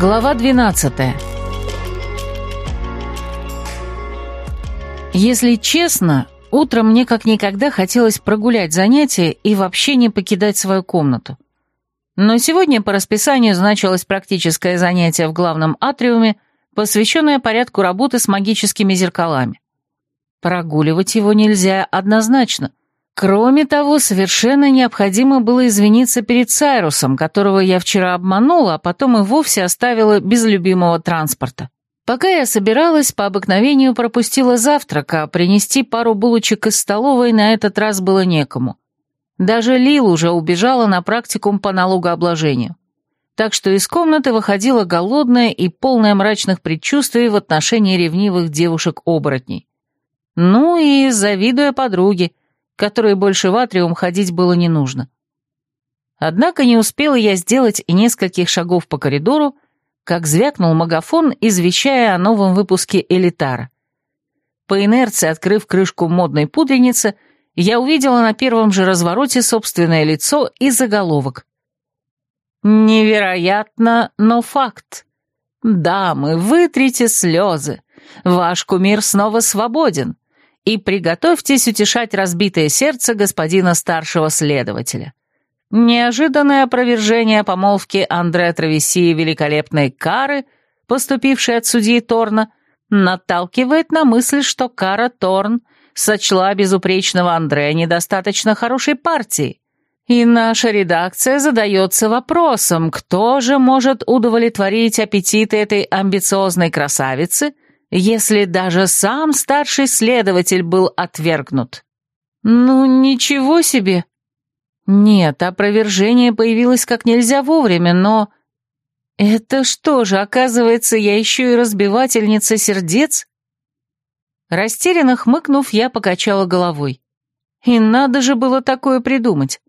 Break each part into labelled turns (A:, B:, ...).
A: Глава 12 Если честно, утром мне как никогда хотелось прогулять занятия и вообще не покидать свою комнату. Но сегодня по расписанию значилось практическое занятие в главном атриуме, посвященное порядку работы с магическими зеркалами. Прогуливать его нельзя однозначно. Кроме того, совершенно необходимо было извиниться перед Сайрусом, которого я вчера обманула, а потом и вовсе оставила без любимого транспорта. Пока я собиралась, по обыкновению пропустила завтрак, а принести пару булочек из столовой на этот раз было некому. Даже Лил уже убежала на практикум по налогообложению. Так что из комнаты выходила голодная и полная мрачных предчувствий в отношении ревнивых девушек-оборотней. Ну и завидуя подруге, которой больше в атриум ходить было не нужно. Однако не успела я сделать и нескольких шагов по коридору, как звякнул магафон, извещая о новом выпуске «Элитара». По инерции, открыв крышку модной пудреницы, я увидела на первом же развороте собственное лицо и заголовок. «Невероятно, но факт. Дамы, вытрите слезы. Ваш кумир снова свободен и приготовьтесь утешать разбитое сердце господина старшего следователя. Неожиданное опровержение помолвки Андре Травеси и великолепной Кары, поступившей от судьи Торна, наталкивает на мысль, что Кара Торн сочла безупречного Андре недостаточно хорошей партией. И наша редакция задается вопросом, кто же может удовлетворить аппетиты этой амбициозной красавицы – если даже сам старший следователь был отвергнут. Ну, ничего себе. Нет, опровержение появилось как нельзя вовремя, но... Это что же, оказывается, я еще и разбивательница сердец? Растерянно хмыкнув, я покачала головой. И надо же было такое придумать.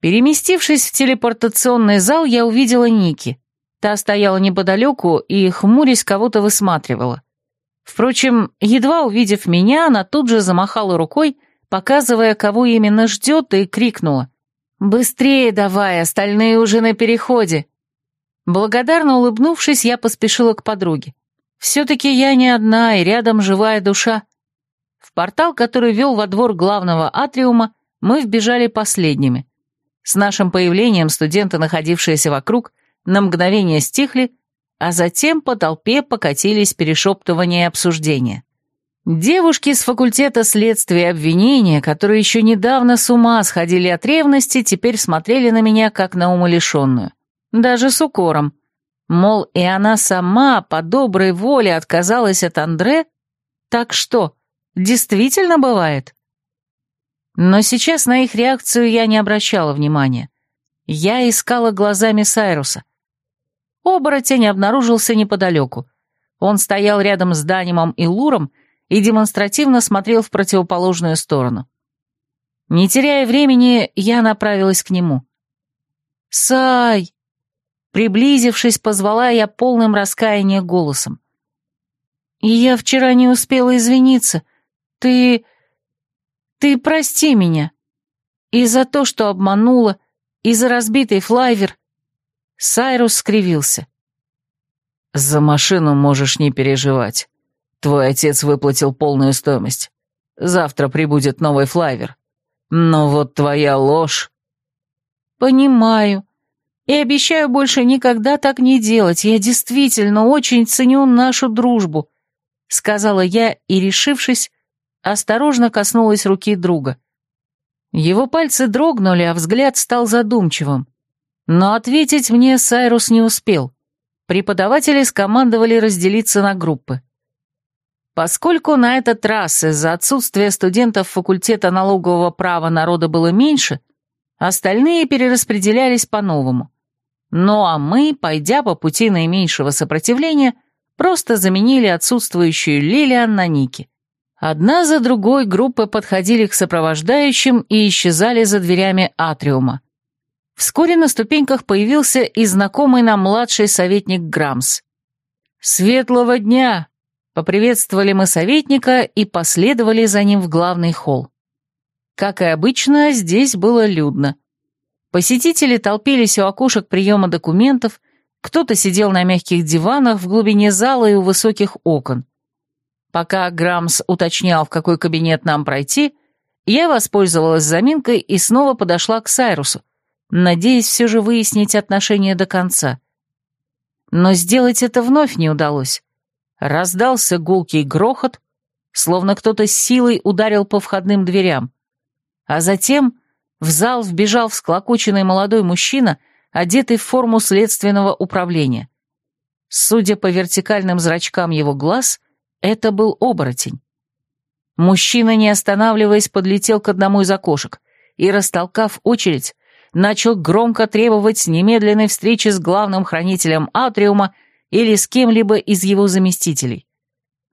A: Переместившись в телепортационный зал, я увидела Ники. Та стояла неподалеку и, хмурясь, кого-то высматривала. Впрочем, едва увидев меня, она тут же замахала рукой, показывая, кого именно ждет, и крикнула. «Быстрее давай, остальные уже на переходе!» Благодарно улыбнувшись, я поспешила к подруге. Все-таки я не одна, и рядом живая душа. В портал, который вел во двор главного атриума, мы вбежали последними. С нашим появлением студенты, находившиеся вокруг, на мгновение стихли а затем по толпе покатились перешептывания и обсуждения. Девушки с факультета следствия и обвинения, которые еще недавно с ума сходили от ревности, теперь смотрели на меня как на умалишенную. Даже с укором. Мол, и она сама по доброй воле отказалась от Андре? Так что, действительно бывает? Но сейчас на их реакцию я не обращала внимания. Я искала глазами Сайруса — Оборотень обнаружился неподалеку. Он стоял рядом с Данимом и Луром и демонстративно смотрел в противоположную сторону. Не теряя времени, я направилась к нему. «Сай!» Приблизившись, позвала я полным раскаяния голосом. «И я вчера не успела извиниться. Ты... ты прости меня. И за то, что обманула, и за разбитый флайвер, Сайрус скривился. «За машину можешь не переживать. Твой отец выплатил полную стоимость. Завтра прибудет новый флайвер. Но вот твоя ложь...» «Понимаю. И обещаю больше никогда так не делать. Я действительно очень ценю нашу дружбу», — сказала я и, решившись, осторожно коснулась руки друга. Его пальцы дрогнули, а взгляд стал задумчивым. Но ответить мне Сайрус не успел. Преподаватели скомандовали разделиться на группы. Поскольку на этот раз из-за отсутствия студентов факультета налогового права народа было меньше, остальные перераспределялись по-новому. Ну а мы, пойдя по пути наименьшего сопротивления, просто заменили отсутствующую Лилиан на Ники. Одна за другой группы подходили к сопровождающим и исчезали за дверями атриума. Вскоре на ступеньках появился и знакомый нам младший советник Грамс. «Светлого дня!» — поприветствовали мы советника и последовали за ним в главный холл. Как и обычно, здесь было людно. Посетители толпились у окошек приема документов, Кто-то сидел на мягких диванах в глубине зала и у высоких окон. Пока Грамс уточнял, в какой кабинет нам пройти, я воспользовалась заминкой и снова подошла к Сайрусу, надеясь все же выяснить отношения до конца. Но сделать это вновь не удалось. Раздался гулкий грохот, словно кто-то силой ударил по входным дверям. А затем в зал вбежал всклокоченный молодой мужчина, одетый в форму следственного управления. Судя по вертикальным зрачкам его глаз, это был оборотень. Мужчина, не останавливаясь, подлетел к одному из окошек и, растолкав очередь, начал громко требовать немедленной встречи с главным хранителем Атриума или с кем-либо из его заместителей.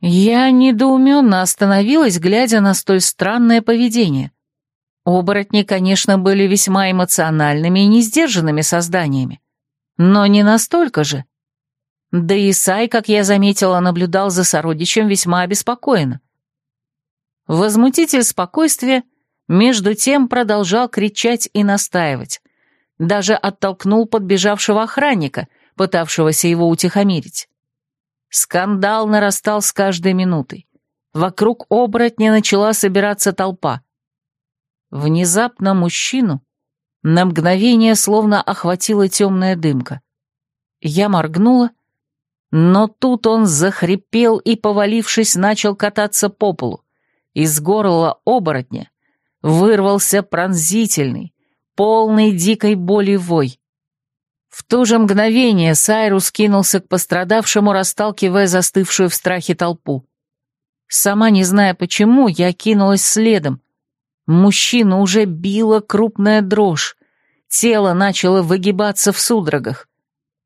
A: Я недоуменно остановилась, глядя на столь странное поведение. Оборотни, конечно, были весьма эмоциональными и несдержанными созданиями. Но не настолько же. Да и Сай, как я заметила, наблюдал за сородичем весьма обеспокоенно. Возмутитель спокойствия, между тем, продолжал кричать и настаивать. Даже оттолкнул подбежавшего охранника, пытавшегося его утихомирить. Скандал нарастал с каждой минутой. Вокруг оборотня начала собираться толпа. Внезапно мужчину на мгновение словно охватила темная дымка. Я моргнула, но тут он захрипел и, повалившись, начал кататься по полу. Из горла оборотня вырвался пронзительный, полный дикой боли вой. В то же мгновение Сайрус кинулся к пострадавшему, расталкивая застывшую в страхе толпу. Сама не зная почему, я кинулась следом, Мужчину уже била крупная дрожь. Тело начало выгибаться в судорогах.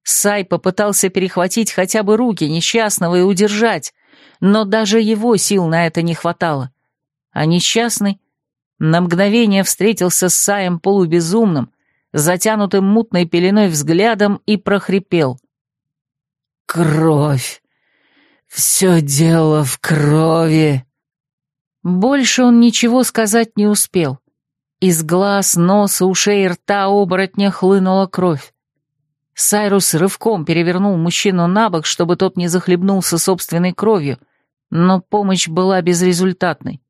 A: Сай попытался перехватить хотя бы руки несчастного и удержать, но даже его сил на это не хватало. А несчастный на мгновение встретился с Саем полубезумным, затянутым мутной пеленой взглядом и прохрипел. «Кровь! Все дело в крови!» Больше он ничего сказать не успел. Из глаз, носа, ушей и рта оборотня хлынула кровь. Сайрус рывком перевернул мужчину на бок, чтобы тот не захлебнулся собственной кровью, но помощь была безрезультатной.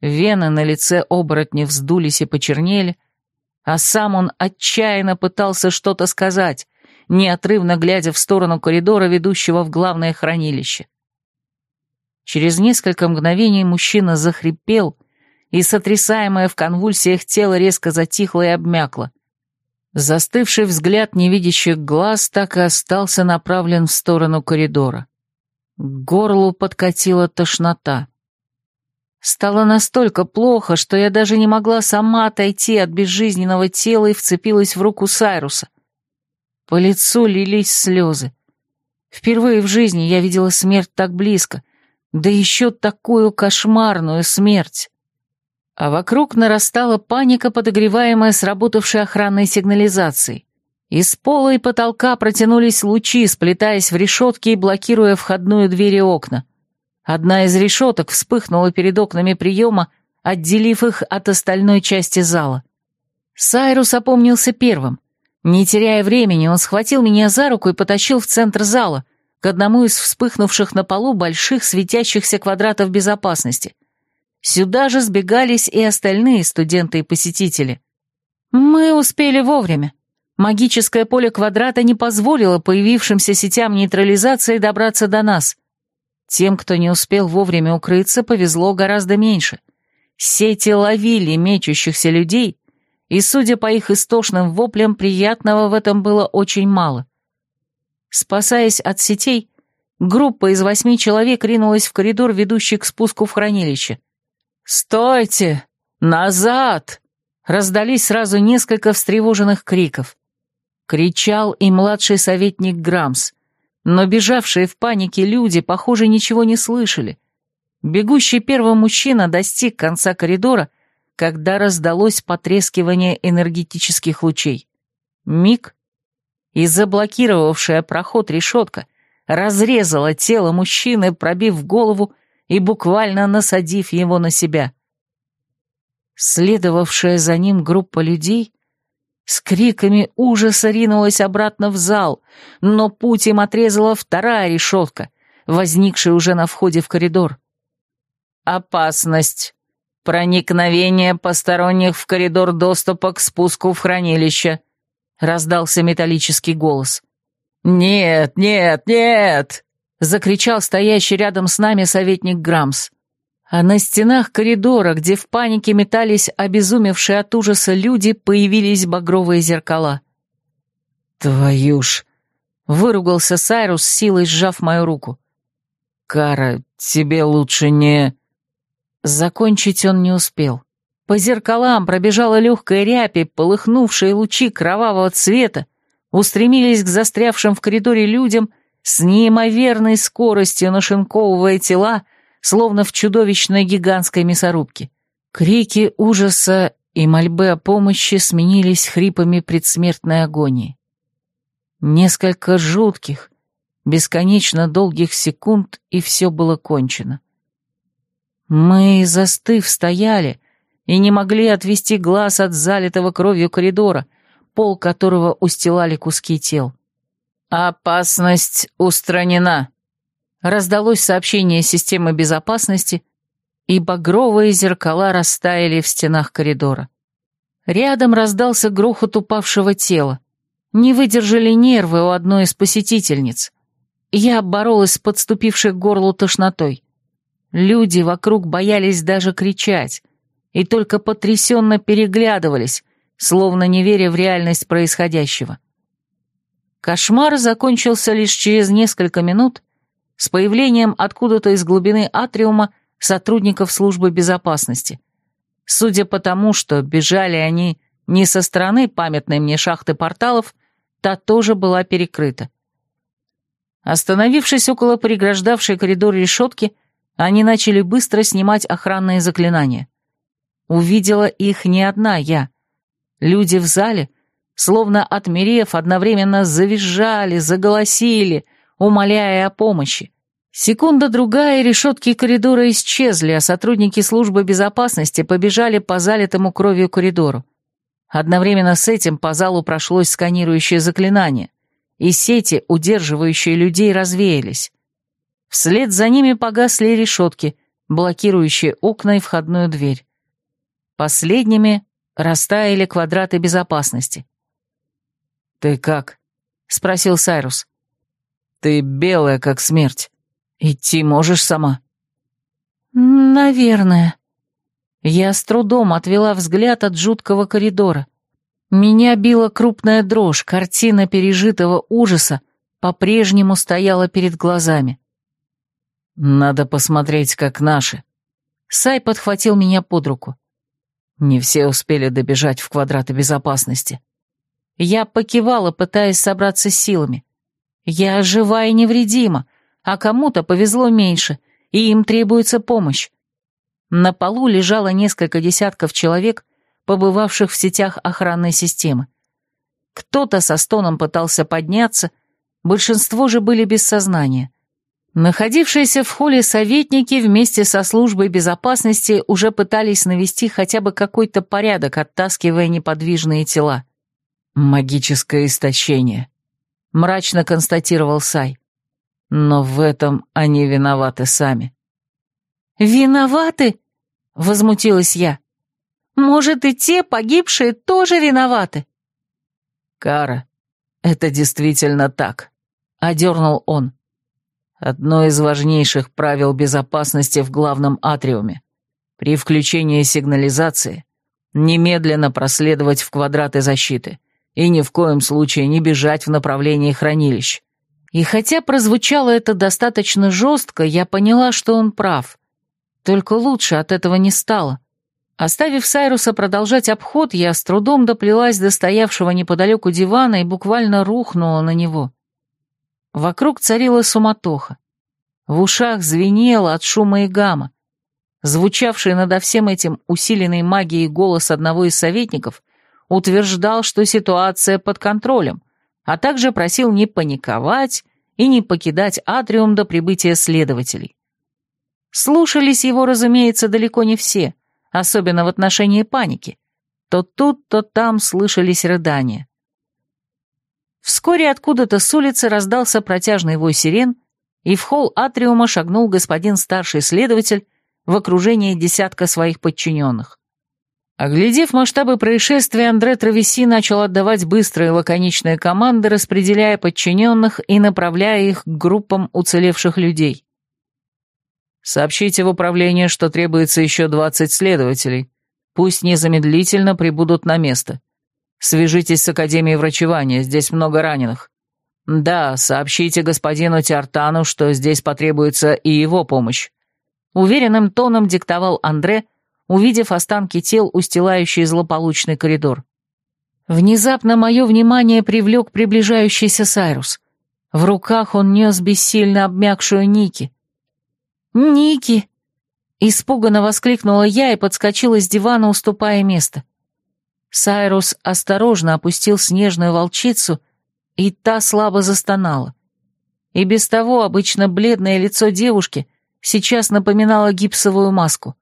A: Вены на лице оборотня вздулись и почернели, а сам он отчаянно пытался что-то сказать, неотрывно глядя в сторону коридора, ведущего в главное хранилище. Через несколько мгновений мужчина захрипел, и сотрясаемое в конвульсиях тело резко затихло и обмякло. Застывший взгляд невидящих глаз так и остался направлен в сторону коридора. К горлу подкатила тошнота. Стало настолько плохо, что я даже не могла сама отойти от безжизненного тела и вцепилась в руку Сайруса. По лицу лились слезы. Впервые в жизни я видела смерть так близко, да еще такую кошмарную смерть. А вокруг нарастала паника, подогреваемая сработавшей охранной сигнализацией. Из пола и потолка протянулись лучи, сплетаясь в решетки и блокируя входную дверь и окна. Одна из решеток вспыхнула перед окнами приема, отделив их от остальной части зала. Сайрус опомнился первым. Не теряя времени, он схватил меня за руку и потащил в центр зала, к одному из вспыхнувших на полу больших светящихся квадратов безопасности. Сюда же сбегались и остальные студенты и посетители. Мы успели вовремя. Магическое поле квадрата не позволило появившимся сетям нейтрализации добраться до нас. Тем, кто не успел вовремя укрыться, повезло гораздо меньше. Сети ловили мечущихся людей, и, судя по их истошным воплям, приятного в этом было очень мало. Спасаясь от сетей, группа из восьми человек ринулась в коридор, ведущий к спуску в хранилище. «Стойте! Назад!» Раздались сразу несколько встревоженных криков. Кричал и младший советник Грамс, но бежавшие в панике люди, похоже, ничего не слышали. Бегущий первым мужчина достиг конца коридора, когда раздалось потрескивание энергетических лучей. Миг, и заблокировавшая проход решетка разрезала тело мужчины, пробив голову и буквально насадив его на себя. Следовавшая за ним группа людей С криками ужаса ринулась обратно в зал, но путь им отрезала вторая решетка, возникшая уже на входе в коридор. «Опасность. Проникновение посторонних в коридор доступа к спуску в хранилище», — раздался металлический голос. «Нет, нет, нет!» — закричал стоящий рядом с нами советник Грамс. А на стенах коридора, где в панике метались обезумевшие от ужаса люди, появились багровые зеркала. «Твою ж!» — выругался Сайрус, силой сжав мою руку. «Кара, тебе лучше не...» Закончить он не успел. По зеркалам пробежала легкая рябь, и полыхнувшие лучи кровавого цвета устремились к застрявшим в коридоре людям с неимоверной скоростью нашинковывая тела, словно в чудовищной гигантской мясорубке. Крики ужаса и мольбы о помощи сменились хрипами предсмертной агонии. Несколько жутких, бесконечно долгих секунд, и все было кончено. Мы, застыв, стояли и не могли отвести глаз от залитого кровью коридора, пол которого устилали куски тел. «Опасность устранена», — раздалось сообщение системы безопасности, и багровые зеркала растаяли в стенах коридора. Рядом раздался грохот упавшего тела. Не выдержали нервы у одной из посетительниц. Я боролась с подступившей к горлу тошнотой. Люди вокруг боялись даже кричать, и только потрясенно переглядывались, словно не веря в реальность происходящего. Кошмар закончился лишь через несколько минут с появлением откуда-то из глубины атриума сотрудников службы безопасности. Судя по тому, что бежали они не со стороны памятной мне шахты порталов, та тоже была перекрыта. Остановившись около преграждавшей коридор решетки, они начали быстро снимать охранные заклинания. Увидела их не одна я. Люди в зале, словно отмерев, одновременно завизжали, заголосили, умоляя о помощи. Секунда-другая, решетки коридора исчезли, а сотрудники службы безопасности побежали по залитому кровью коридору. Одновременно с этим по залу прошлось сканирующее заклинание и сети, удерживающие людей, развеялись. Вслед за ними погасли решетки, блокирующие окна и входную дверь. Последними растаяли квадраты безопасности. «Ты как?» — спросил Сайрус. «Ты белая, как смерть. Идти можешь сама?» «Наверное». Я с трудом отвела взгляд от жуткого коридора. Меня била крупная дрожь, картина пережитого ужаса по-прежнему стояла перед глазами. «Надо посмотреть, как наши». Сай подхватил меня под руку. Не все успели добежать в квадраты безопасности. Я покивала, пытаясь собраться силами. Я жива и невредима, а кому-то повезло меньше, и им требуется помощь. На полу лежало несколько десятков человек, побывавших в сетях охранной системы. Кто-то со стоном пытался подняться, большинство же были без сознания. Находившиеся в холле советники вместе со службой безопасности уже пытались навести хотя бы какой-то порядок, оттаскивая неподвижные тела. «Магическое истощение», — мрачно констатировал Сай. «Но в этом они виноваты сами».
B: «Виноваты?» — возмутилась я. Может, и те погибшие тоже виноваты?»
A: «Кара, это действительно так», — одернул он. «Одно из важнейших правил безопасности в главном атриуме. При включении сигнализации немедленно проследовать в квадраты защиты и ни в коем случае не бежать в направлении хранилищ». И хотя прозвучало это достаточно жестко, я поняла, что он прав. Только лучше от этого не стало. Оставив Сайруса продолжать обход, я с трудом доплелась до стоявшего неподалеку дивана и буквально рухнула на него. Вокруг царила суматоха. В ушах звенело от шума и гамма. Звучавший над всем этим усиленный магией голос одного из советников утверждал, что ситуация под контролем, а также просил не паниковать и не покидать атриум до прибытия следователей. Слушались его, разумеется, далеко не все — особенно в отношении паники. то тут, то там слышались рыдания. Вскоре откуда-то с улицы раздался протяжный вой сирен, и в холл атриума шагнул господин старший следователь в окружении десятка своих подчиненных. Оглядев масштабы происшествия, Андре Травеси начал отдавать быстрые лаконичные команды, распределяя подчиненных и направляя их к группам уцелевших людей. «Сообщите в управление, что требуется еще 20 следователей. Пусть незамедлительно прибудут на место. Свяжитесь с Академией врачевания, здесь много раненых. Да, сообщите господину Тиартану, что здесь потребуется и его помощь». Уверенным тоном диктовал Андре, — увидев останки тел, устилающие злополучный коридор. Внезапно мое внимание привлек приближающийся Сайрус. В руках он нес бессильно обмякшую Ники. «Ники!» Испуганно воскликнула я и подскочила с дивана, уступая место. Сайрус осторожно опустил снежную волчицу, и та слабо застонала. И без того обычно бледное лицо девушки сейчас напоминало гипсовую маску.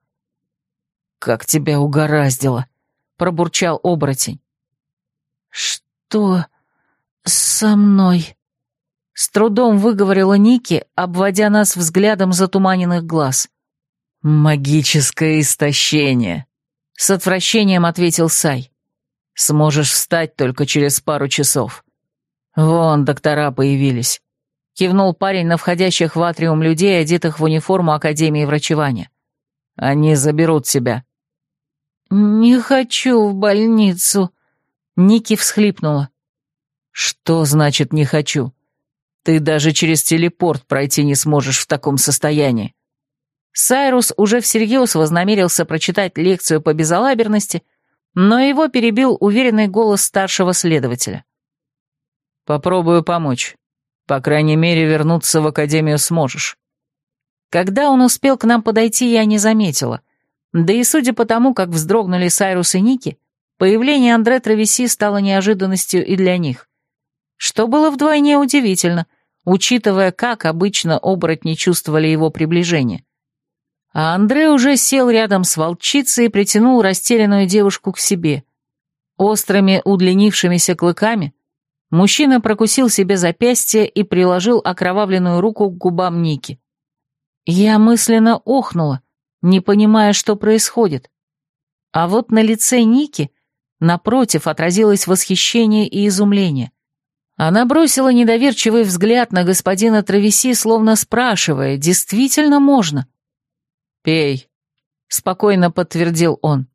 A: «Как тебя угораздило!» — пробурчал оборотень. «Что со мной?» С трудом выговорила Ники, обводя нас взглядом затуманенных глаз. «Магическое истощение», — с отвращением ответил Сай. «Сможешь встать только через пару часов. Вон доктора появились». Кивнул парень на входящих в атриум людей, одетых в униформу Академии врачевания. «Они заберут тебя». «Не хочу в больницу», — Ники всхлипнула. «Что значит «не хочу»? Ты даже через телепорт пройти не сможешь в таком состоянии». Сайрус уже всерьез вознамерился прочитать лекцию по безалаберности, но его перебил уверенный голос старшего следователя. «Попробую помочь. По крайней мере, вернуться в академию сможешь». Когда он успел к нам подойти, я не заметила. Да и судя по тому, как вздрогнули Сайрус и Ники, появление Андре Травеси стало неожиданностью и для них. Что было вдвойне удивительно, учитывая, как обычно оборотни чувствовали его приближение. А Андре уже сел рядом с волчицей и притянул растерянную девушку к себе. Острыми удлинившимися клыками мужчина прокусил себе запястье и приложил окровавленную руку к губам Ники. Я мысленно охнула, не понимая, что происходит. А вот на лице Ники, напротив, отразилось восхищение и изумление. Она бросила недоверчивый взгляд на господина Травеси, словно спрашивая, действительно можно? «Пей», — спокойно подтвердил он.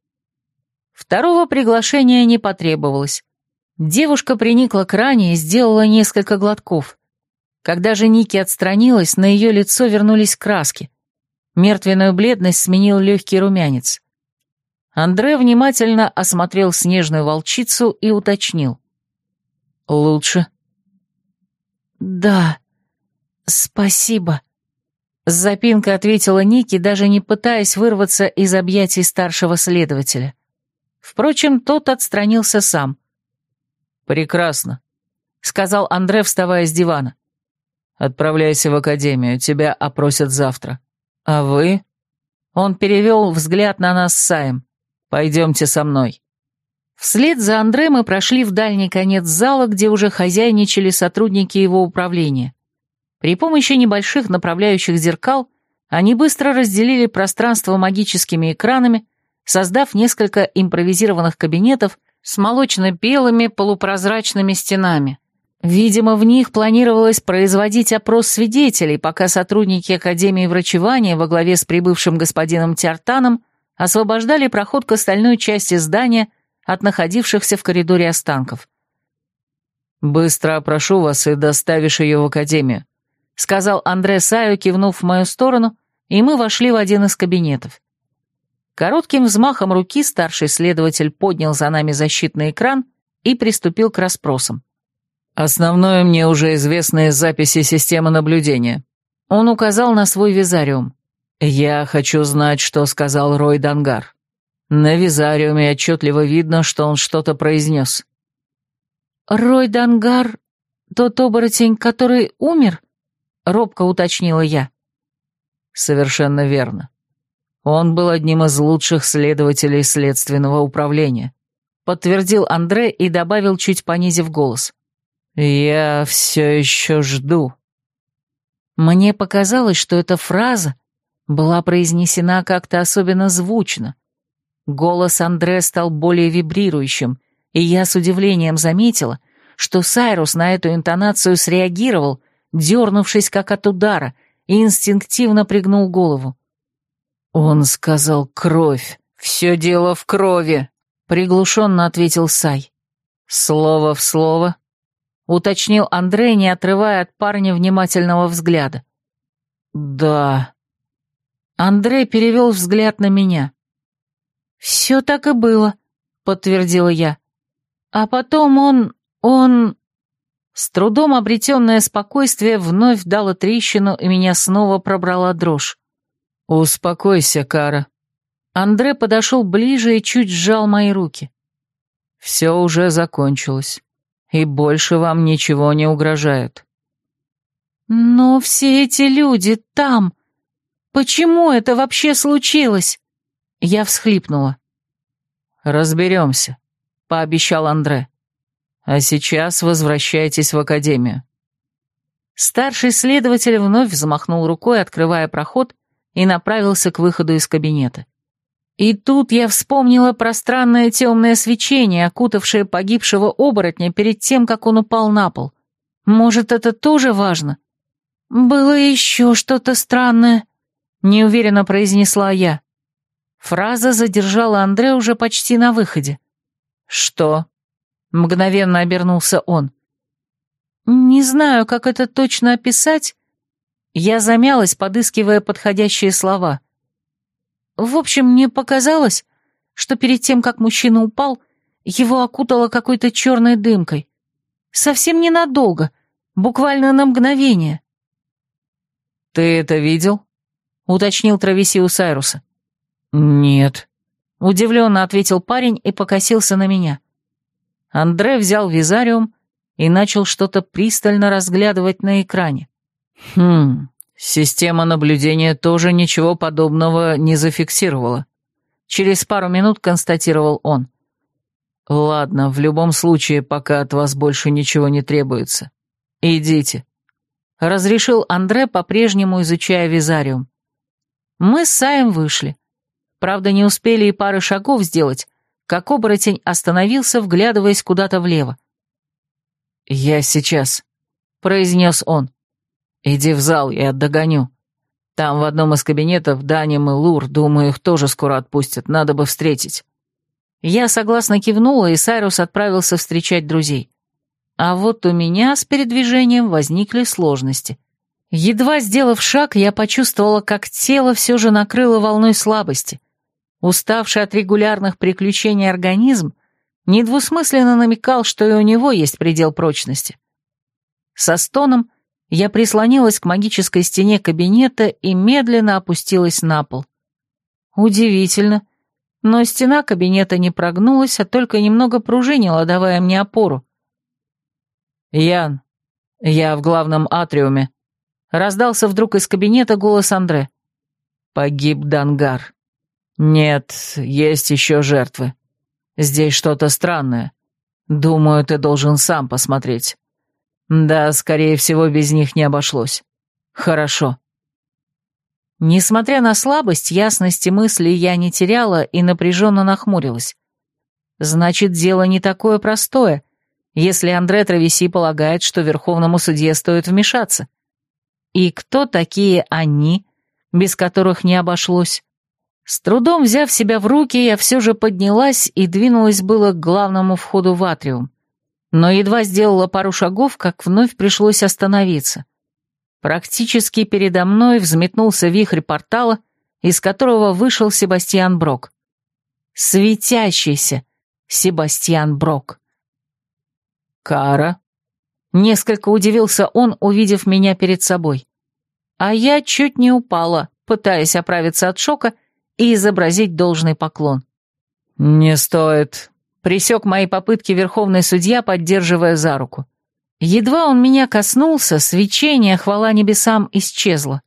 A: Второго приглашения не потребовалось. Девушка приникла к ране и сделала несколько глотков. Когда же Ники отстранилась, на ее лицо вернулись краски. Мертвенную бледность сменил легкий румянец. Андре внимательно осмотрел снежную волчицу и уточнил. «Лучше?» «Да, спасибо», — с запинкой ответила Ники, даже не пытаясь вырваться из объятий старшего следователя. Впрочем, тот отстранился сам. «Прекрасно», — сказал Андре, вставая с дивана. «Отправляйся в академию, тебя опросят завтра». «А вы?» Он перевел взгляд на нас с Саем. «Пойдемте со мной». Вслед за Андре мы прошли в дальний конец зала, где уже хозяйничали сотрудники его управления. При помощи небольших направляющих зеркал они быстро разделили пространство магическими экранами, создав несколько импровизированных кабинетов с молочно-белыми полупрозрачными стенами. Видимо, в них планировалось производить опрос свидетелей, пока сотрудники Академии врачевания во главе с прибывшим господином Тиартаном освобождали проход к остальной части здания от находившихся в коридоре останков. «Быстро опрошу вас и доставишь ее в Академию», — сказал Андре Саю, кивнув в мою сторону, и мы вошли в один из кабинетов. Коротким взмахом руки старший следователь поднял за нами защитный экран и приступил к расспросам. Основное мне уже известные записи системы наблюдения. Он указал на свой визариум. Я хочу знать, что сказал Рой Дангар. На визариуме отчетливо видно, что он что-то произнес. «Рой Дангар, тот оборотень, который умер?» — робко уточнила я. «Совершенно верно. Он был одним из лучших следователей следственного управления. подтвердил Андре и добавил, чуть понизив голос. «Я все еще жду». Мне показалось, что эта фраза была произнесена как-то особенно звучно. Голос Андре стал более вибрирующим, и я с удивлением заметила, что Сайрус на эту интонацию среагировал, дернувшись как от удара, и инстинктивно пригнул голову. «Он сказал кровь. Все дело в крови», — приглушенно ответил Сай. «Слово в слово», — уточнил Андрей, не отрывая от парня внимательного взгляда. «Да». Андрей перевел взгляд на меня. «Все так и было», — подтвердила я. «А потом он... он...» С трудом обретенное спокойствие вновь дало трещину, и меня снова пробрала дрожь. «Успокойся, Кара». Андре подошел ближе и чуть сжал мои руки. «Все уже закончилось, и больше вам ничего не угрожает».
B: «Но все эти люди там... Почему это вообще случилось?» Я всхлипнула.
A: «Разберемся», — пообещал Андре. «А сейчас возвращайтесь в академию». Старший следователь вновь замахнул рукой, открывая проход, и направился к выходу из кабинета. И тут я вспомнила про странное темное свечение, окутавшее погибшего оборотня перед тем, как он упал на пол. Может, это тоже важно? «Было еще что-то странное», — неуверенно произнесла я. Фраза задержала Андре уже почти на выходе. «Что?» — мгновенно обернулся он. «Не знаю, как это точно описать, я замялась, подыскивая подходящие слова. В общем, мне показалось, что перед тем, как мужчина упал, его окутало какой-то черной дымкой. Совсем ненадолго, буквально на мгновение. «Ты это видел?» — уточнил Травесиу Сайруса.
B: «Нет», —
A: удивленно ответил парень и покосился на меня. Андре взял визариум и начал что-то пристально разглядывать на экране. Хм, система наблюдения тоже ничего подобного не зафиксировала. Через пару минут констатировал он. Ладно, в любом случае, пока от вас больше ничего не требуется. Идите. Разрешил Андре, по-прежнему изучая визариум. Мы с Саем вышли. Правда, не успели и пары шагов сделать, как оборотень остановился, вглядываясь куда-то влево. «Я сейчас», — произнес он. «Иди в зал, я догоню. Там в одном из кабинетов Даним и Лур, думаю, их тоже скоро отпустят, надо бы встретить». Я согласно кивнула, и Сайрус отправился встречать друзей. А вот у меня с передвижением возникли сложности. Едва сделав шаг, я почувствовала, как тело все же накрыло волной слабости. Уставший от регулярных приключений организм недвусмысленно намекал, что и у него есть предел прочности. Со стоном я прислонилась к магической стене кабинета и медленно опустилась на пол. Удивительно, но стена кабинета не прогнулась, а только немного пружинила, давая мне опору. «Ян, я в главном атриуме», — раздался вдруг из кабинета голос Андре. «Погиб Дангар. Нет, есть еще жертвы. Здесь что-то странное. Думаю, ты должен сам посмотреть». Да, скорее всего, без них не обошлось. Хорошо. Несмотря на слабость, ясности мысли я не теряла и напряженно нахмурилась. Значит, дело не такое простое, если Андре Травеси полагает, что верховному судье стоит вмешаться. И кто такие они, без которых не обошлось? С трудом взяв себя в руки, я все же поднялась и двинулась было к главному входу в атриум но едва сделала пару шагов, как вновь пришлось остановиться. Практически передо мной взметнулся вихрь портала, из которого вышел Себастьян Брок. Светящийся Себастьян Брок. «Кара?» Несколько удивился он, увидев меня перед собой. А я чуть не упала, пытаясь оправиться от шока и изобразить должный поклон. «Не стоит», Присек мои попытки верховный судья, поддерживая за руку. Едва он меня коснулся, свечение, хвала небесам, исчезло.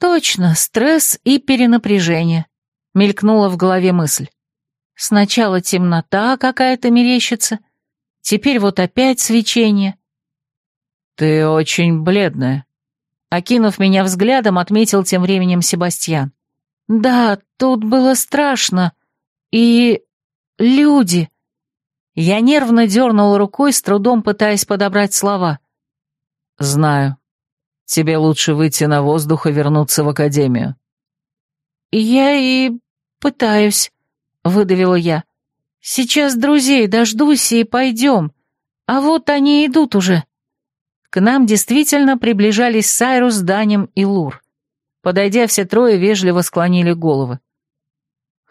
A: Точно, стресс и перенапряжение. Мелькнула в голове мысль.
B: Сначала темнота какая-то мерещится, теперь вот опять свечение.
A: «Ты очень бледная», — окинув меня взглядом, отметил тем временем Себастьян.
B: «Да, тут было страшно. И... люди...»
A: Я нервно дернула рукой, с трудом пытаясь подобрать слова. «Знаю. Тебе лучше выйти на воздух и вернуться в академию».
B: «Я и пытаюсь», — выдавила я. «Сейчас друзей дождусь и пойдем. А вот они идут уже». К нам действительно приближались Сайрус, Данем и Лур. Подойдя, все трое вежливо склонили головы.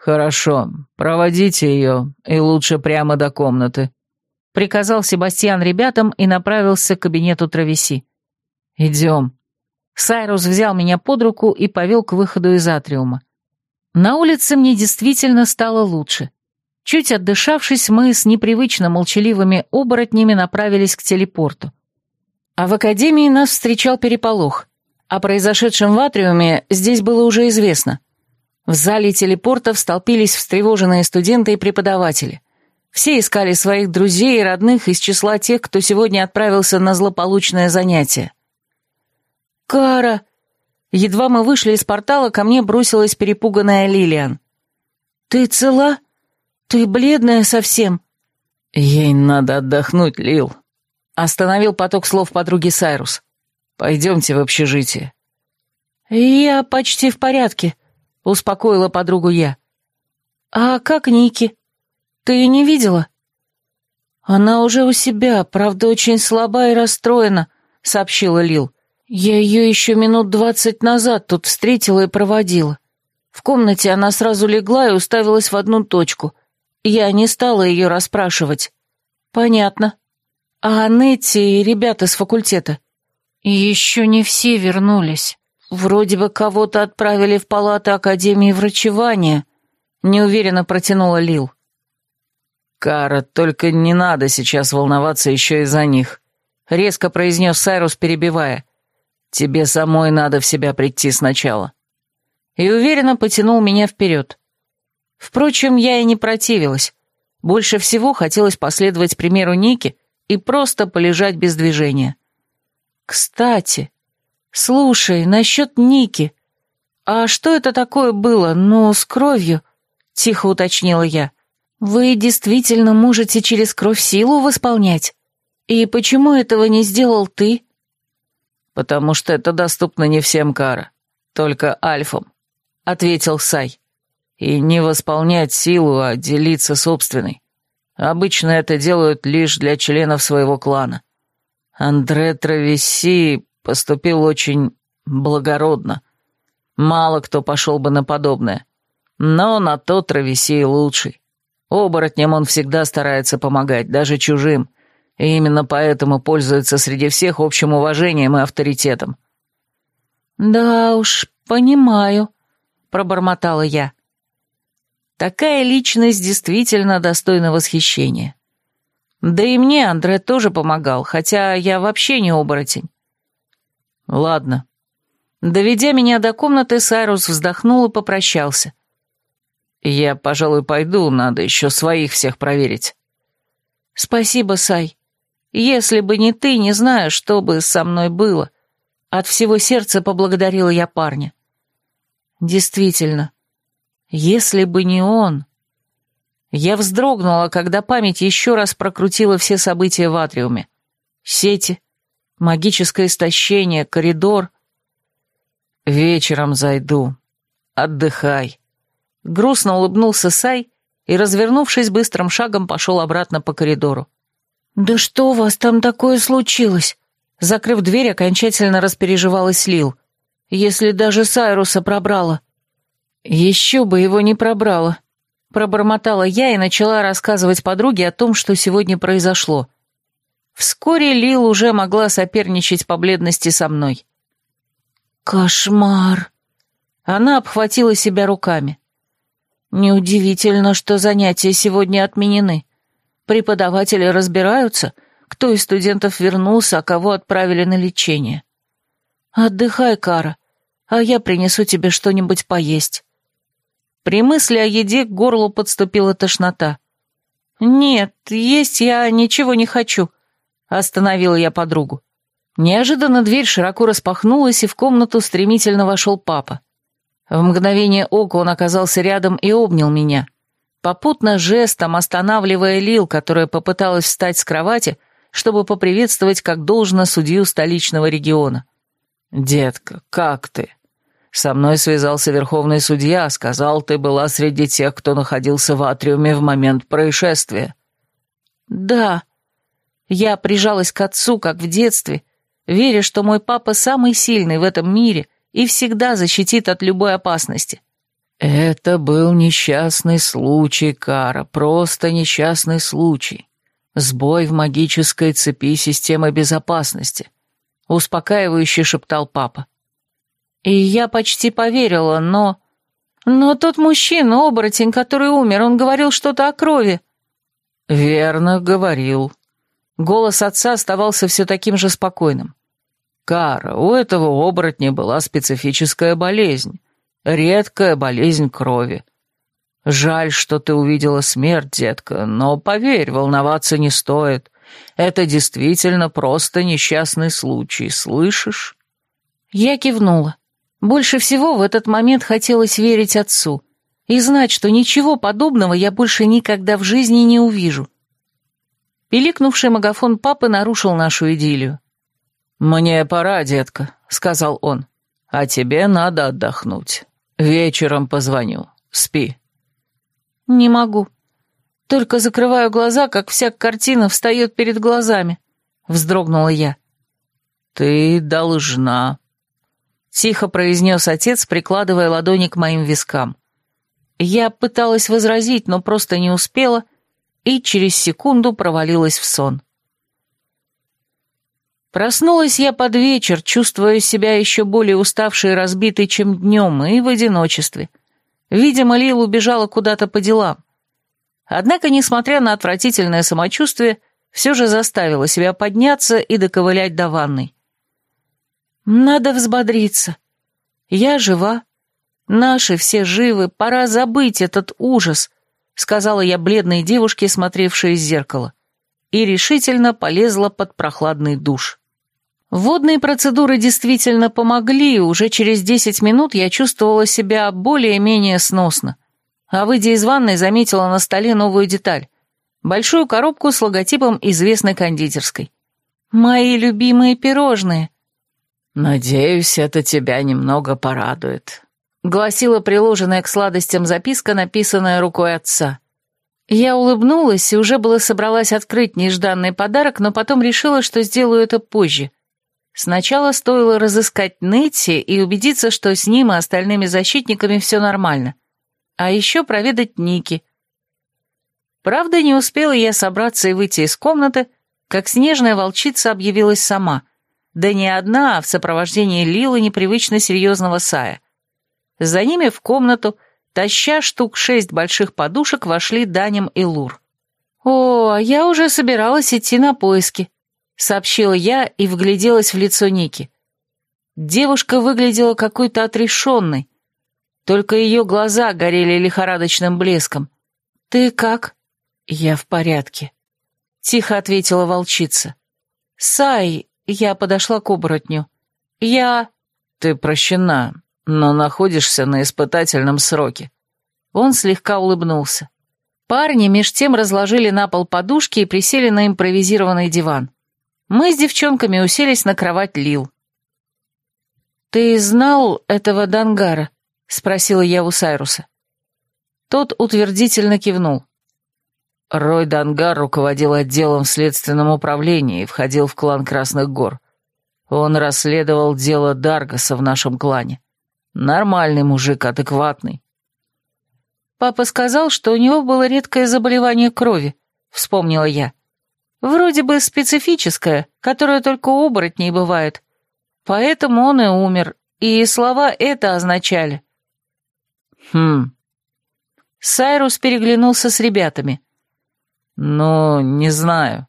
A: «Хорошо, проводите ее, и лучше прямо до комнаты», — приказал Себастьян ребятам и направился к кабинету Травеси. «Идем». Сайрус взял меня под руку и повел к выходу из атриума. На улице мне действительно стало лучше. Чуть отдышавшись, мы с непривычно молчаливыми оборотнями направились к телепорту. А в академии нас встречал переполох. О произошедшем в атриуме здесь было уже известно. В зале телепортов столпились встревоженные студенты и преподаватели. Все искали своих друзей и родных из числа тех, кто сегодня отправился на злополучное занятие. «Кара!» Едва мы вышли из портала, ко мне бросилась перепуганная Лилиан. «Ты цела? Ты бледная совсем?» «Ей надо отдохнуть, Лил», — остановил поток слов подруги Сайрус. «Пойдемте в общежитие».
B: «Я почти в порядке», успокоила подругу я. «А как Ники? Ты не видела?» «Она уже у себя, правда, очень слаба и расстроена», — сообщила Лил. «Я ее еще минут двадцать назад тут встретила и проводила. В комнате она сразу легла и уставилась в одну точку. Я не стала ее расспрашивать». «Понятно. А Анетти и ребята с факультета?» «Еще не все вернулись», «Вроде бы кого-то отправили в палаты Академии врачевания», — неуверенно протянула Лил.
A: «Кара, только не надо сейчас волноваться еще из-за них», — резко произнес Сайрус, перебивая. «Тебе самой надо в себя прийти сначала». И уверенно потянул меня вперед. Впрочем, я и не противилась. Больше всего хотелось последовать примеру Ники и просто полежать без движения. Кстати, «Слушай, насчет Ники. А что это такое было, ну, с кровью?» — тихо уточнила я. «Вы действительно можете через кровь силу восполнять? И почему этого не сделал ты?» «Потому что это доступно не всем, Кара, только альфам», — ответил Сай. «И не восполнять силу, а делиться собственной. Обычно это делают лишь для членов своего клана. Андре Травеси поступил очень благородно. Мало кто пошел бы на подобное. Но на то Травесей лучший. Оборотням он всегда старается помогать, даже чужим, и именно поэтому пользуется среди всех общим уважением и авторитетом.
B: «Да уж, понимаю», — пробормотала я. Такая личность действительно достойна восхищения. Да и мне Андре тоже помогал, хотя я вообще не оборотень.
A: «Ладно». Доведя меня до комнаты, Сайрус вздохнул и попрощался. «Я, пожалуй, пойду, надо еще своих всех проверить».
B: «Спасибо, Сай. Если бы не ты, не знаю, что бы со мной было». От всего сердца поблагодарила я парня. «Действительно, если бы не он...» Я вздрогнула, когда память еще раз прокрутила все события в Атриуме. Сети, магическое истощение, коридор.
A: Вечером зайду. Отдыхай. Грустно улыбнулся Сай и, развернувшись быстрым шагом, пошел обратно по коридору.
B: «Да что у вас там такое случилось?» Закрыв дверь, окончательно распереживалась Лил. «Если даже Сайруса пробрала».
A: «Еще бы его не пробрала», — пробормотала я и начала рассказывать подруге о том, что сегодня произошло. Вскоре Лил уже могла соперничать по бледности со мной.
B: «Кошмар!» Она обхватила себя руками. «Неудивительно, что занятия сегодня отменены. Преподаватели разбираются, кто из студентов вернулся, а кого отправили на лечение. Отдыхай, Кара, а я принесу тебе что-нибудь поесть».
A: При мысли о еде к горлу подступила тошнота. «Нет, есть я ничего не хочу», — остановила я подругу. Неожиданно дверь широко распахнулась, и в комнату стремительно вошел папа. В мгновение ока он оказался рядом и обнял меня, попутно жестом останавливая Лил, которая попыталась встать с кровати, чтобы поприветствовать как должно судью столичного региона. «Детка, как ты?» Со мной связался верховный судья, сказал, ты была среди тех, кто находился в атриуме в момент происшествия.
B: Да. Я прижалась к отцу, как в детстве, веря, что мой папа самый сильный в этом мире и всегда защитит от любой опасности.
A: Это был несчастный случай, Кара, просто несчастный случай. Сбой в магической цепи системы безопасности. Успокаивающе шептал папа.
B: И я почти поверила, но... Но тот мужчина, оборотень, который умер, он говорил что-то о крови.
A: Верно говорил. Голос отца оставался все таким же спокойным. Кара, у этого оборотня была специфическая болезнь. Редкая болезнь крови. Жаль, что ты увидела смерть, детка, но поверь, волноваться не стоит. Это действительно просто несчастный случай, слышишь?
B: Я кивнула. Больше всего в этот момент хотелось верить отцу и знать, что ничего подобного я больше никогда в жизни не увижу. Пиликнувший магафон папы нарушил нашу идиллию.
A: «Мне пора, детка», — сказал он. «А тебе надо отдохнуть. Вечером позвоню. Спи».
B: «Не могу. Только закрываю глаза, как вся картина встает перед глазами», — вздрогнула я.
A: «Ты должна»,
B: Тихо произнес отец, прикладывая ладони к моим вискам. Я пыталась возразить, но просто не успела, и через секунду провалилась в сон. Проснулась я под вечер, чувствуя себя еще более уставшей и разбитой, чем днем, и в одиночестве. Видимо, Лил убежала куда-то по делам. Однако, несмотря на отвратительное самочувствие, все же заставила себя подняться и доковылять до ванной. Надо взбодриться. Я жива. Наши все живы, пора забыть этот ужас, сказала я бледной девушке, смотревшей из зеркала, и решительно полезла под прохладный душ. Водные процедуры действительно помогли, уже через десять минут я чувствовала себя более-менее сносно. А выйдя из ванной, заметила на столе новую деталь. Большую коробку с логотипом известной кондитерской. «Мои любимые пирожные»,
A: «Надеюсь, это тебя немного порадует», — гласила приложенная к сладостям записка, написанная рукой отца.
B: Я улыбнулась и уже было собралась открыть нежданный подарок, но потом решила, что сделаю это позже. Сначала стоило разыскать Нетти и убедиться, что с ним и остальными защитниками все нормально. А еще проведать Ники. Правда, не успела я собраться и выйти из комнаты, как снежная волчица объявилась сама — да не одна, а в сопровождении Лилы непривычно серьезного Сая. За ними в комнату, таща штук шесть больших подушек, вошли Данем и Лур. «О, я уже собиралась идти на поиски», — сообщила я и вгляделась в лицо Ники. Девушка выглядела какой-то отрешенной, только ее глаза горели лихорадочным блеском. «Ты как?» «Я в порядке», — тихо ответила волчица. «Сай, я подошла к оборотню. «Я...»
A: «Ты прощена, но находишься на испытательном сроке».
B: Он слегка улыбнулся. Парни меж тем разложили на пол подушки и присели на импровизированный диван. Мы с девчонками уселись на кровать Лил. «Ты знал этого Дангара?» — спросила я у Сайруса. Тот утвердительно кивнул.
A: Рой Дангар руководил отделом в следственном управлении и входил в клан Красных Гор. Он расследовал дело Даргаса в нашем клане. Нормальный мужик, адекватный.
B: Папа сказал, что у него было редкое заболевание крови, вспомнила я. Вроде бы специфическое, которое только у оборотней бывает. Поэтому он и умер, и слова это означали.
A: Хм.
B: Сайрус переглянулся с ребятами.
A: «Ну, не знаю.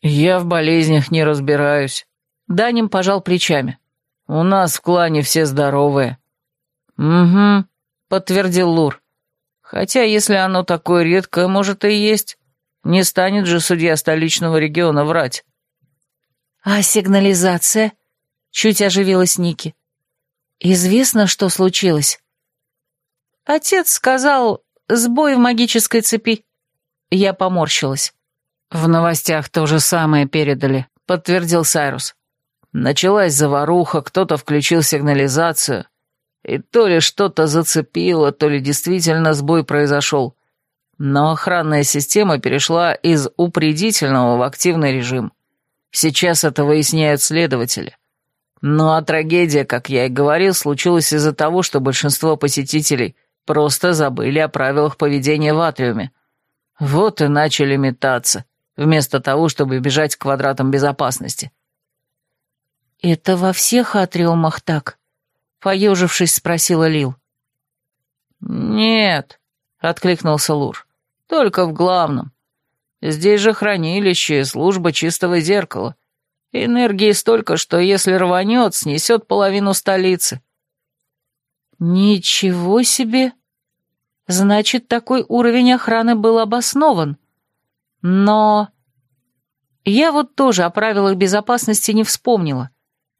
A: Я в болезнях не разбираюсь».
B: Даним пожал плечами.
A: «У нас в клане все здоровые».
B: «Угу», — подтвердил Лур.
A: Хотя, если оно такое редкое, может и есть. Не станет же судья столичного региона врать.
B: «А сигнализация?» — чуть оживилась Ники. «Известно, что случилось?»
A: Отец сказал «сбой в магической цепи». Я поморщилась. «В новостях то же самое передали», — подтвердил Сайрус. Началась заваруха, кто-то включил сигнализацию. И то ли что-то зацепило, то ли действительно сбой произошел. Но охранная система перешла из упредительного в активный режим. Сейчас это выясняют следователи. Ну а трагедия, как я и говорил, случилась из-за того, что большинство посетителей просто забыли о правилах поведения в атриуме. Вот и начали метаться, вместо того, чтобы бежать к квадратам безопасности.
B: «Это во всех атриумах так?» Поежившись, спросила Лил.
A: «Нет», — откликнулся Лур, — «только в главном. Здесь же хранилище и служба чистого зеркала. Энергии столько, что если рванет, снесет половину столицы».
B: «Ничего себе! Значит, такой уровень охраны был обоснован. Но...» Я вот тоже о правилах безопасности не вспомнила.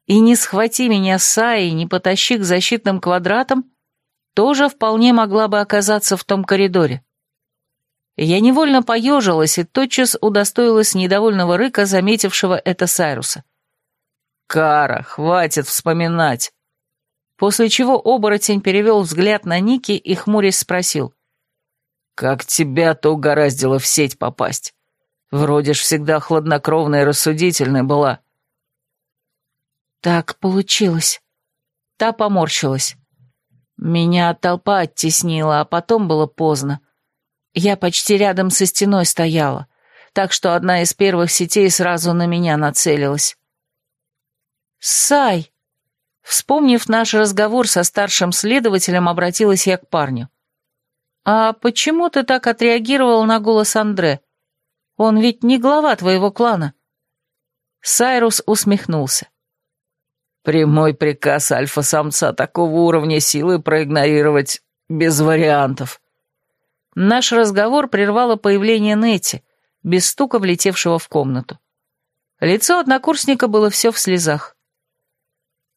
B: И не схвати меня Саи, не потащи к защитным квадратам, тоже вполне могла бы оказаться в том коридоре. Я невольно поежилась и тотчас удостоилась недовольного рыка, заметившего это Сайруса.
A: «Кара, хватит вспоминать!»
B: После чего оборотень перевел взгляд на Ники и хмурясь спросил.
A: «Как тебя-то угораздило в сеть попасть? Вроде ж всегда хладнокровная и рассудительная была».
B: Так получилось. Та поморщилась. Меня толпа оттеснила, а потом было поздно. Я почти рядом со стеной стояла, так что одна из первых сетей сразу на меня нацелилась. «Сай!» Вспомнив наш разговор со старшим следователем, обратилась я к парню. «А почему ты так отреагировал на голос Андре? Он ведь не глава твоего клана». Сайрус усмехнулся.
A: Прямой приказ альфа-самца такого уровня силы проигнорировать без вариантов.
B: Наш разговор прервало появление Нети, без стука влетевшего в комнату. Лицо однокурсника было все в слезах.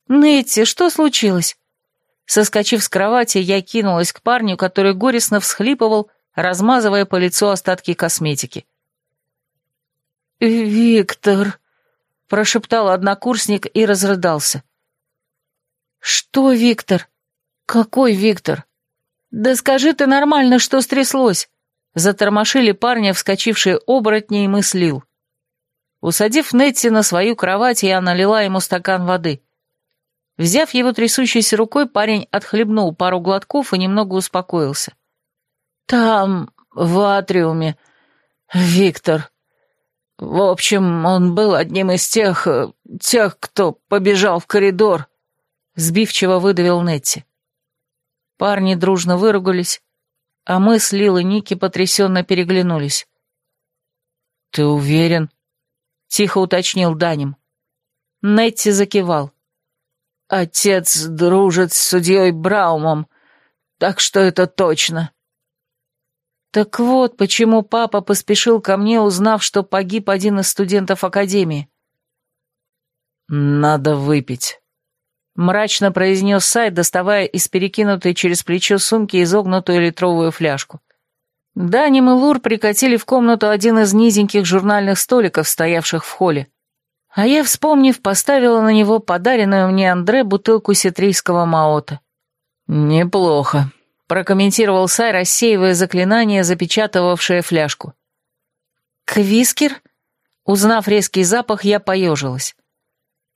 B: «Нетти, что случилось?» Соскочив с кровати, я кинулась к парню, который горестно всхлипывал, размазывая по лицу остатки косметики.
A: «Виктор», прошептал однокурсник и разрыдался.
B: «Что, Виктор? Какой Виктор? Да скажи ты нормально, что стряслось!» Затормошили парня, вскочившие оборотни, и мыслил. Усадив Нетти на свою кровать, я налила ему стакан воды. Взяв его трясущейся рукой, парень отхлебнул пару глотков и немного успокоился.
A: «Там, в атриуме, Виктор, в общем, он был одним из тех... Э, тех, кто побежал в коридор», — сбивчиво выдавил Нетти.
B: Парни дружно выругались, а мы с Лил и Ники потрясенно переглянулись.
A: «Ты уверен?» — тихо уточнил Даним.
B: Нетти закивал.
A: «Отец дружит с судьей Браумом, так что это точно».
B: Так вот, почему папа поспешил ко мне, узнав, что погиб один из студентов академии.
A: «Надо выпить», — мрачно произнес Сай, доставая из перекинутой через плечо сумки изогнутую литровую фляжку.
B: Даним и Лур прикатили в комнату один из низеньких журнальных столиков, стоявших в холле. А я, вспомнив, поставила на него подаренную мне Андре бутылку ситрийского маота.
A: «Неплохо», прокомментировал Сай, рассеивая заклинание, запечатывавшее фляжку.
B: «Квискер?» Узнав резкий запах, я поежилась.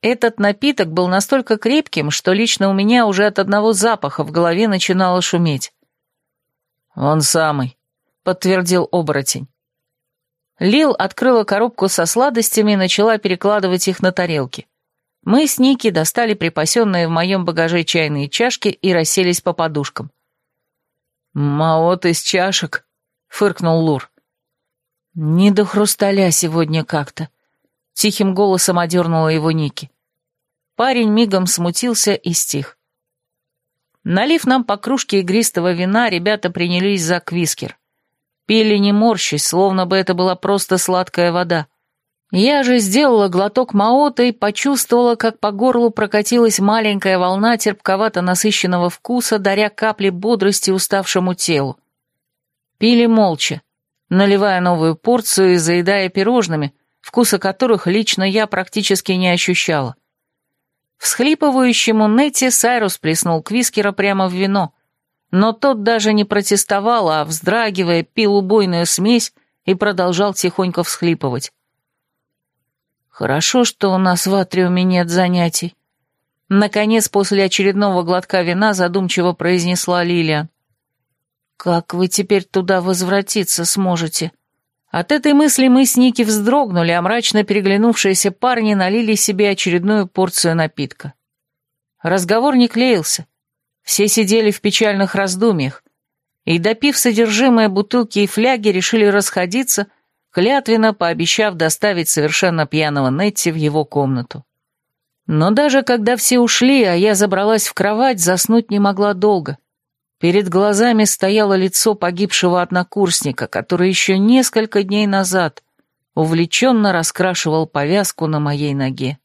B: Этот напиток был настолько крепким, что лично у меня уже от одного запаха в голове начинало шуметь.
A: «Он самый», — подтвердил оборотень.
B: Лил открыла коробку со сладостями и начала перекладывать их на тарелки. Мы с Ники достали припасенные в моем багаже чайные чашки и расселись по подушкам.
A: «Маот из чашек», — фыркнул Лур.
B: «Не до хрусталя сегодня как-то», — тихим голосом одернула его Ники. Парень мигом смутился и стих.
A: Налив нам по кружке игристого вина, ребята принялись за квискер. Пили не морщись, словно бы это была просто сладкая вода. Я же сделала глоток маота и почувствовала, как по горлу прокатилась маленькая волна терпковато-насыщенного вкуса, даря капли бодрости уставшему телу. Пили молча, наливая новую порцию и заедая пирожными, вкуса которых лично я практически не ощущала. Всхлипывающему Нетти Сайрус плеснул квискера прямо в вино, но тот даже не протестовал, а, вздрагивая, пил убойную смесь и продолжал тихонько всхлипывать. «Хорошо, что у нас в атриуме нет занятий», — наконец после очередного глотка вина задумчиво произнесла Лилиан. «Как вы теперь туда возвратиться сможете?» От этой мысли мы с Ники вздрогнули, а мрачно переглянувшиеся парни налили себе очередную порцию напитка. Разговор не клеился. Все сидели в печальных раздумьях, и, допив содержимое бутылки и фляги, решили расходиться, клятвенно пообещав доставить совершенно пьяного Нетти в его комнату. Но даже когда все ушли, а я забралась в кровать, заснуть не могла долго. Перед глазами стояло лицо погибшего однокурсника, который еще несколько дней назад увлеченно раскрашивал повязку на моей ноге.